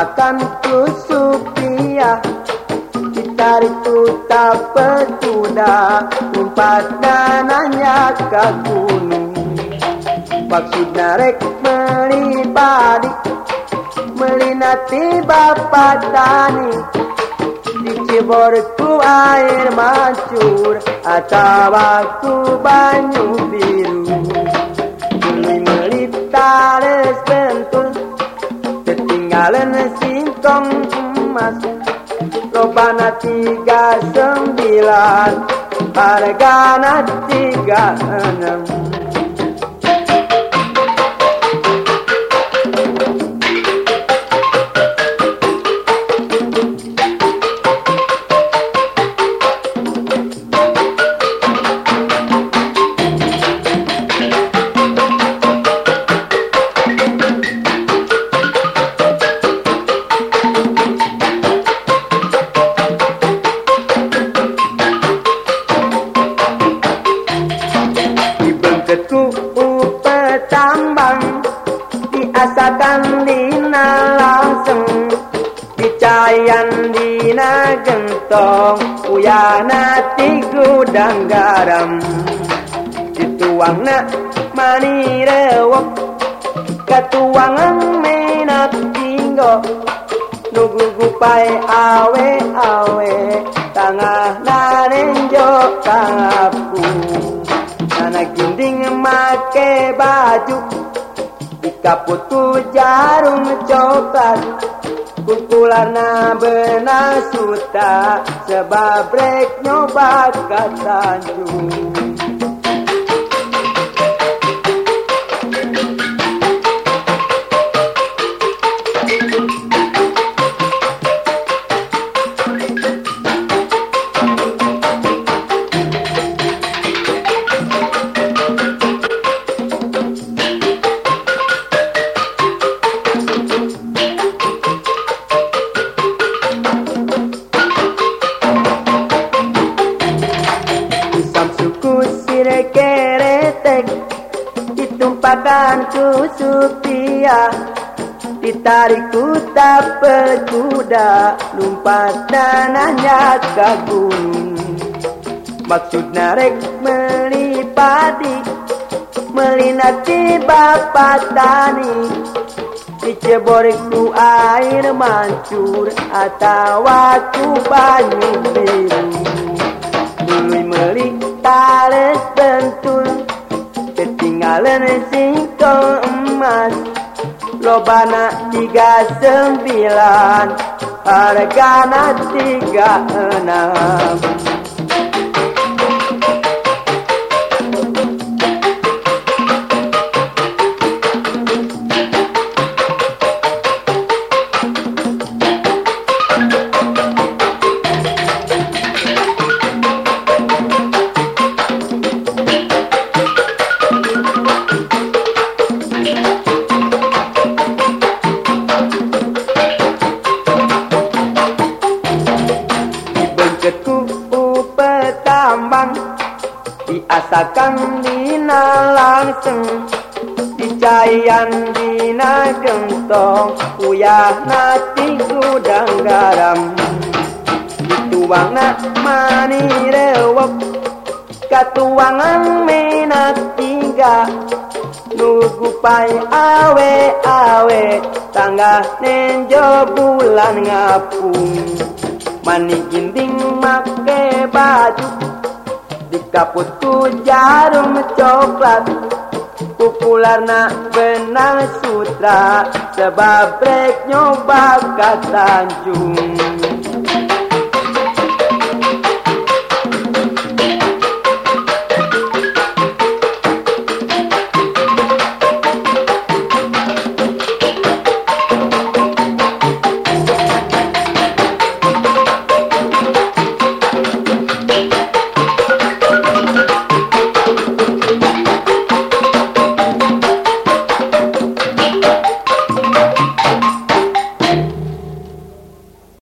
ditumpahkan ku supia Ditarik tak petuda Umpat dananya ke gunung Maksudnya rek melipadi Melinati bapak tani. Di ciborku air mancur Atau aku banyu biru. Beli melitares bentul Ketinggalan singkong emas Lobana tiga sembilan Hargana tiga enam gentong uyana ti gudang garam. Dituangna mani rewok katuangan menat tinggo. Nugu gupai awe awe tangah nanenjo kangapu anak ginding make baju di kaputu jarum coklat kukularna benar suta sebab brek nyoba katanjung ku supia ditarik ku tak kuda lumpat dananya ke gunung maksud melipati melinati bapak tani. Diceboriku air mancur atau aku banyu biru. Dului meli tales bentul Ketinggalan singkong emas Lobana tiga sembilan Hargana tiga enam diasakan dina langsung dicayan dina gentong uyah nati gudang garam. Dituang mani rewok katuangan menat tiga. Nugu pai awe awe tangga nenjo bulan ngapung. Mani ginting make baju dikaputku jarum coklat Pukularna benang sutra sebab brek nyoba katanjung